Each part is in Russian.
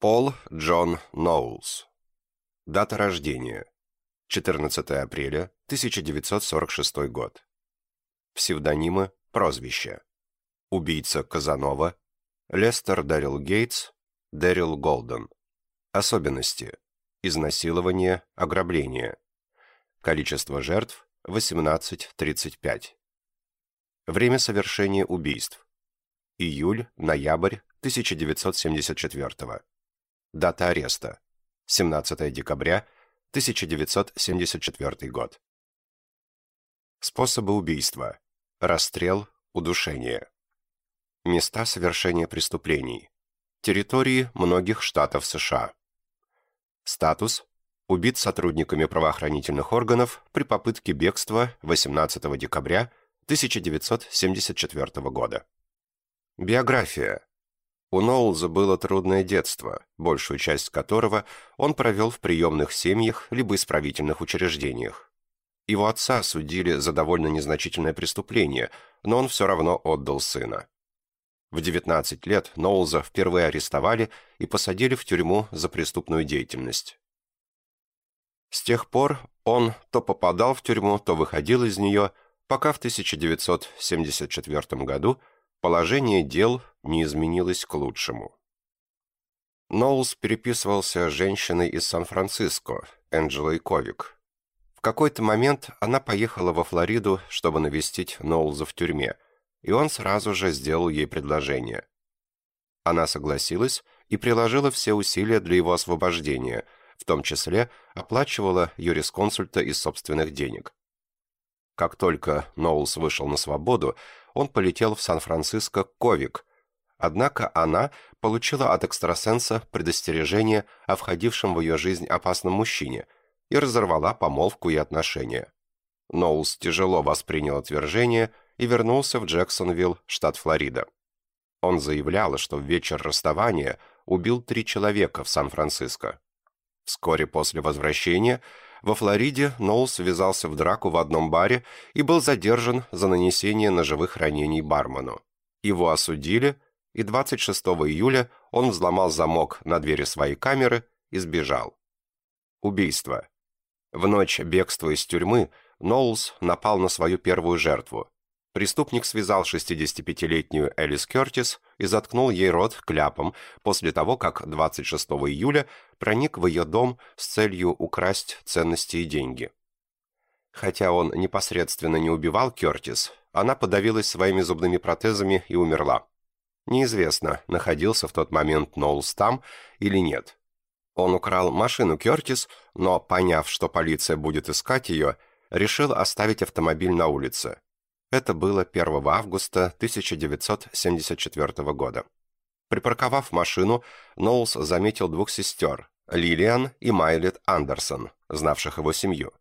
Пол Джон Ноулс. Дата рождения. 14 апреля 1946 год. Псевдонимы, прозвища. Убийца Казанова, Лестер Дэрил Гейтс, Дэрил Голден. Особенности. Изнасилование, ограбление. Количество жертв 18-35. Время совершения убийств. Июль-ноябрь 1974. Дата ареста. 17 декабря 1974 год. Способы убийства. Расстрел, удушение. Места совершения преступлений. Территории многих штатов США. Статус. Убит сотрудниками правоохранительных органов при попытке бегства 18 декабря 1974 года. Биография. У Ноулза было трудное детство, большую часть которого он провел в приемных семьях либо исправительных учреждениях. Его отца судили за довольно незначительное преступление, но он все равно отдал сына. В 19 лет Ноулза впервые арестовали и посадили в тюрьму за преступную деятельность. С тех пор он то попадал в тюрьму, то выходил из нее, пока в 1974 году положение дел не изменилось к лучшему. Ноулс переписывался с женщиной из Сан-Франциско, Энджелой Ковик. В какой-то момент она поехала во Флориду, чтобы навестить Ноулза в тюрьме, и он сразу же сделал ей предложение. Она согласилась и приложила все усилия для его освобождения, в том числе оплачивала юрисконсульта из собственных денег. Как только Ноулс вышел на свободу, он полетел в Сан-Франциско Ковик, однако она получила от экстрасенса предостережение о входившем в ее жизнь опасном мужчине и разорвала помолвку и отношения. Ноулс тяжело воспринял отвержение и вернулся в Джексонвилл, штат Флорида. Он заявлял, что в вечер расставания убил три человека в Сан-Франциско. Вскоре после возвращения во Флориде Ноулс ввязался в драку в одном баре и был задержан за нанесение ножевых ранений бармену. Его осудили, и 26 июля он взломал замок на двери своей камеры и сбежал. Убийство. В ночь бегства из тюрьмы Ноулс напал на свою первую жертву. Преступник связал 65-летнюю Элис Кертис и заткнул ей рот кляпом после того, как 26 июля проник в ее дом с целью украсть ценности и деньги. Хотя он непосредственно не убивал Кертис, она подавилась своими зубными протезами и умерла. Неизвестно, находился в тот момент Ноулс там или нет. Он украл машину Кертис, но, поняв, что полиция будет искать ее, решил оставить автомобиль на улице. Это было 1 августа 1974 года. Припарковав машину, Ноулс заметил двух сестер, Лилиан и Майлет Андерсон, знавших его семью.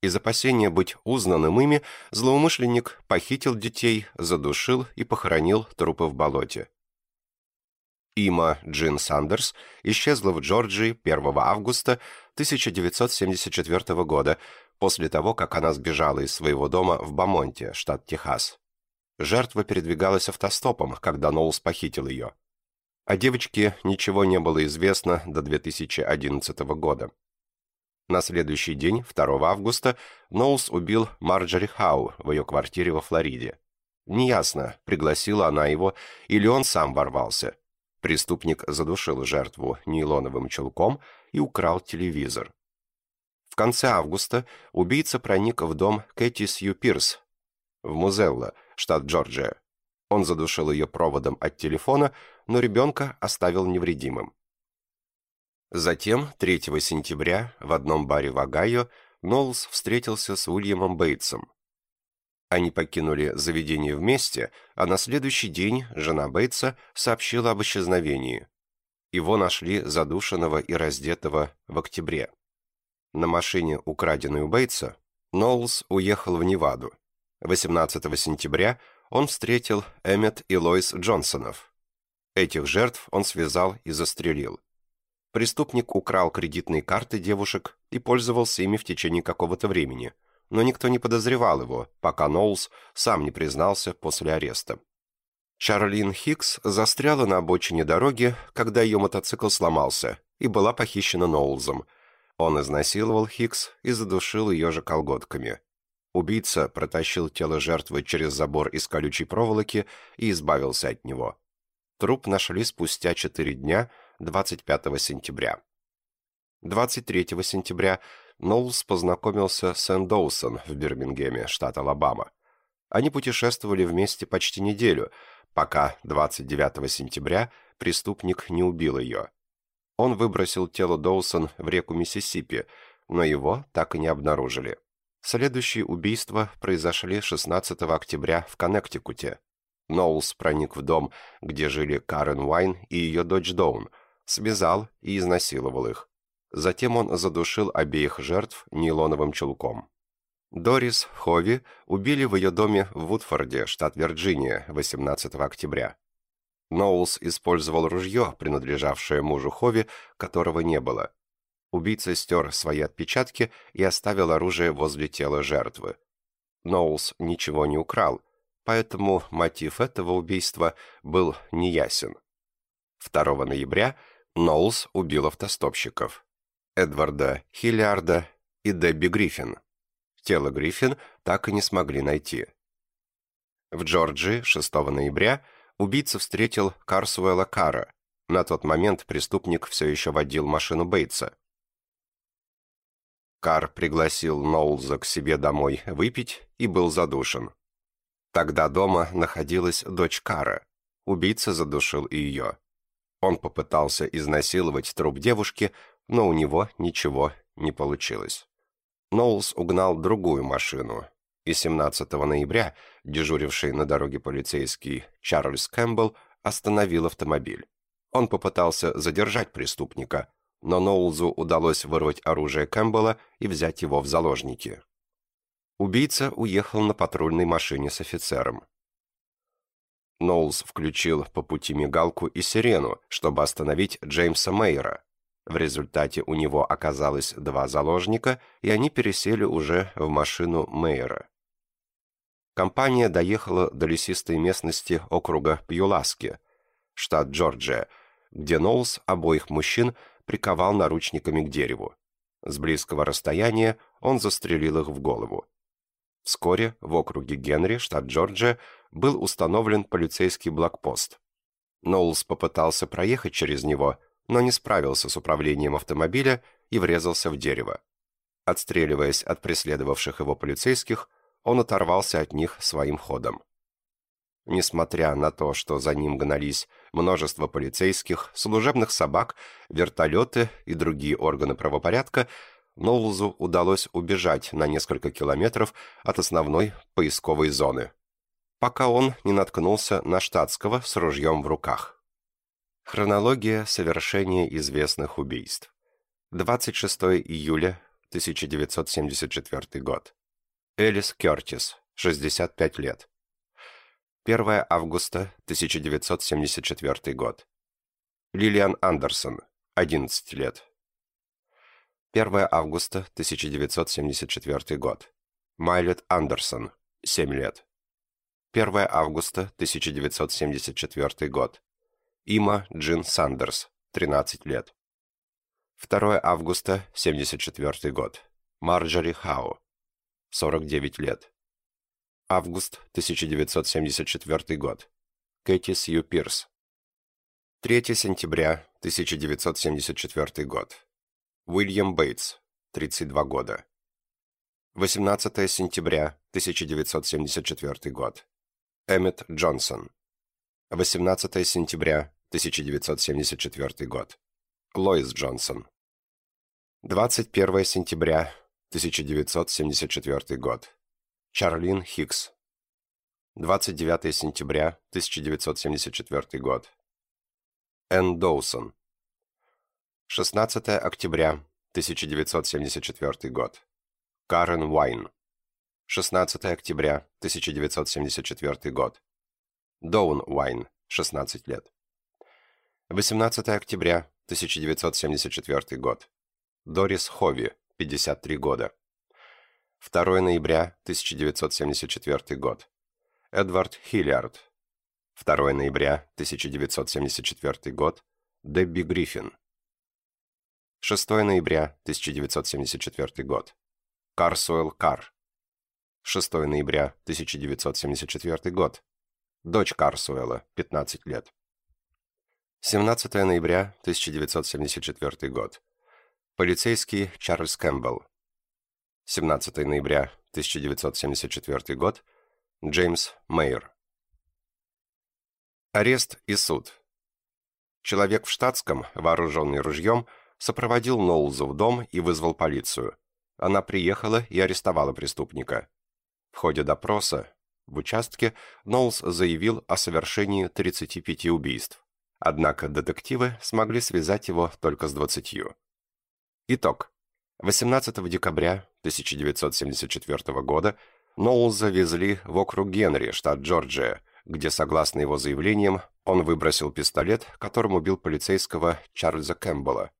Из опасения быть узнанным ими, злоумышленник похитил детей, задушил и похоронил трупы в болоте. Има Джин Сандерс исчезла в Джорджии 1 августа 1974 года после того, как она сбежала из своего дома в Бамонте, штат Техас. Жертва передвигалась автостопом, когда Ноулс похитил ее. О девочке ничего не было известно до 2011 года. На следующий день, 2 августа, Ноулс убил Марджори Хау в ее квартире во Флориде. Неясно, пригласила она его или он сам ворвался. Преступник задушил жертву нейлоновым чулком и украл телевизор. В конце августа убийца проник в дом Кэти Сью Пирс в Музелло, штат Джорджия. Он задушил ее проводом от телефона, но ребенка оставил невредимым. Затем, 3 сентября, в одном баре в Огайо, Ноллс встретился с Уильямом Бейтсом. Они покинули заведение вместе, а на следующий день жена Бейтса сообщила об исчезновении. Его нашли задушенного и раздетого в октябре. На машине, украденной у Бейтса, Ноулс уехал в Неваду. 18 сентября он встретил Эммет и Лойс Джонсонов. Этих жертв он связал и застрелил. Преступник украл кредитные карты девушек и пользовался ими в течение какого-то времени, но никто не подозревал его, пока Ноулс сам не признался после ареста. Чарлин Хикс застряла на обочине дороги, когда ее мотоцикл сломался, и была похищена Ноулзом. Он изнасиловал Хикс и задушил ее же колготками. Убийца протащил тело жертвы через забор из колючей проволоки и избавился от него. Труп нашли спустя 4 дня, 25 сентября. 23 сентября Ноулс познакомился с Энн Доусон в Бирмингеме, штат Алабама. Они путешествовали вместе почти неделю, пока 29 сентября преступник не убил ее. Он выбросил тело Доусон в реку Миссисипи, но его так и не обнаружили. Следующие убийства произошли 16 октября в Коннектикуте. Ноулс проник в дом, где жили Карен Уайн и ее дочь Доун, связал и изнасиловал их. Затем он задушил обеих жертв нейлоновым чулком. Дорис Хови убили в ее доме в Вудфорде, штат Вирджиния, 18 октября. Ноулс использовал ружье, принадлежавшее мужу Хови, которого не было. Убийца стер свои отпечатки и оставил оружие возле тела жертвы. Ноулс ничего не украл, поэтому мотив этого убийства был неясен. 2 ноября Ноулс убил автостопщиков. Эдварда Хиллиарда и Дебби Гриффин. Тело Гриффин так и не смогли найти. В Джорджии 6 ноября убийца встретил Карсуэла Кара. На тот момент преступник все еще водил машину Бейтса. Кар пригласил Ноулза к себе домой выпить и был задушен. Тогда дома находилась дочь Кара. Убийца задушил и ее. Он попытался изнасиловать труп девушки, но у него ничего не получилось. Ноулс угнал другую машину, и 17 ноября дежуривший на дороге полицейский Чарльз Кэмпбелл остановил автомобиль. Он попытался задержать преступника, но Ноулзу удалось вырвать оружие Кэмпбелла и взять его в заложники. Убийца уехал на патрульной машине с офицером. Ноулс включил по пути мигалку и сирену, чтобы остановить Джеймса Мейера, в результате у него оказалось два заложника, и они пересели уже в машину Мейера. Компания доехала до лесистой местности округа Пьюласки, штат Джорджия, где Ноулс обоих мужчин приковал наручниками к дереву. С близкого расстояния он застрелил их в голову. Вскоре в округе Генри, штат Джорджия, был установлен полицейский блокпост. Ноулс попытался проехать через него, но не справился с управлением автомобиля и врезался в дерево. Отстреливаясь от преследовавших его полицейских, он оторвался от них своим ходом. Несмотря на то, что за ним гнались множество полицейских, служебных собак, вертолеты и другие органы правопорядка, Ноулзу удалось убежать на несколько километров от основной поисковой зоны, пока он не наткнулся на штатского с ружьем в руках. Хронология совершения известных убийств. 26 июля 1974 год. Элис Кертис, 65 лет. 1 августа 1974 год. Лилиан Андерсон, 11 лет. 1 августа 1974 год. Майлет Андерсон, 7 лет. 1 августа 1974 год. Има Джин Сандерс, 13 лет. 2 августа, 74 год. Марджори Хау, 49 лет. Август 1974 год. Кэти Сью Пирс. 3 сентября 1974 год. Уильям Бейтс, 32 года. 18 сентября 1974 год. Эммет Джонсон. 18 сентября 1974 год. Лоис Джонсон. 21 сентября 1974 год. Чарлин Хикс. 29 сентября 1974 год. Энн Доусон. 16 октября 1974 год. Карен Уайн. 16 октября 1974 год. Доун Уайн, 16 лет. 18 октября 1974 год. Дорис Хови, 53 года. 2 ноября 1974 год. Эдвард Хиллиард. 2 ноября 1974 год. Дебби Гриффин. 6 ноября 1974 год. Карсуэлл Кар. 6 ноября 1974 год. Дочь Карсуэлла, 15 лет. 17 ноября 1974 год. Полицейский Чарльз Кэмпбелл. 17 ноября 1974 год. Джеймс Мейер. Арест и суд. Человек в штатском, вооруженный ружьем, сопроводил Ноулза в дом и вызвал полицию. Она приехала и арестовала преступника. В ходе допроса в участке Ноулз заявил о совершении 35 убийств. Однако детективы смогли связать его только с 20. Итог. 18 декабря 1974 года Ноулза везли в округ Генри, штат Джорджия, где, согласно его заявлениям, он выбросил пистолет, которым убил полицейского Чарльза Кэмпбелла.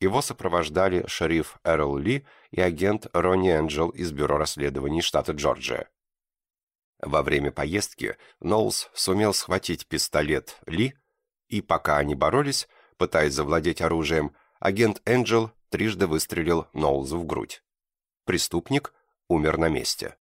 Его сопровождали шериф Эрл Ли и агент Ронни Энджел из Бюро расследований штата Джорджия. Во время поездки Ноулс сумел схватить пистолет Ли, и пока они боролись, пытаясь завладеть оружием, агент Энджел трижды выстрелил Ноулзу в грудь. Преступник умер на месте.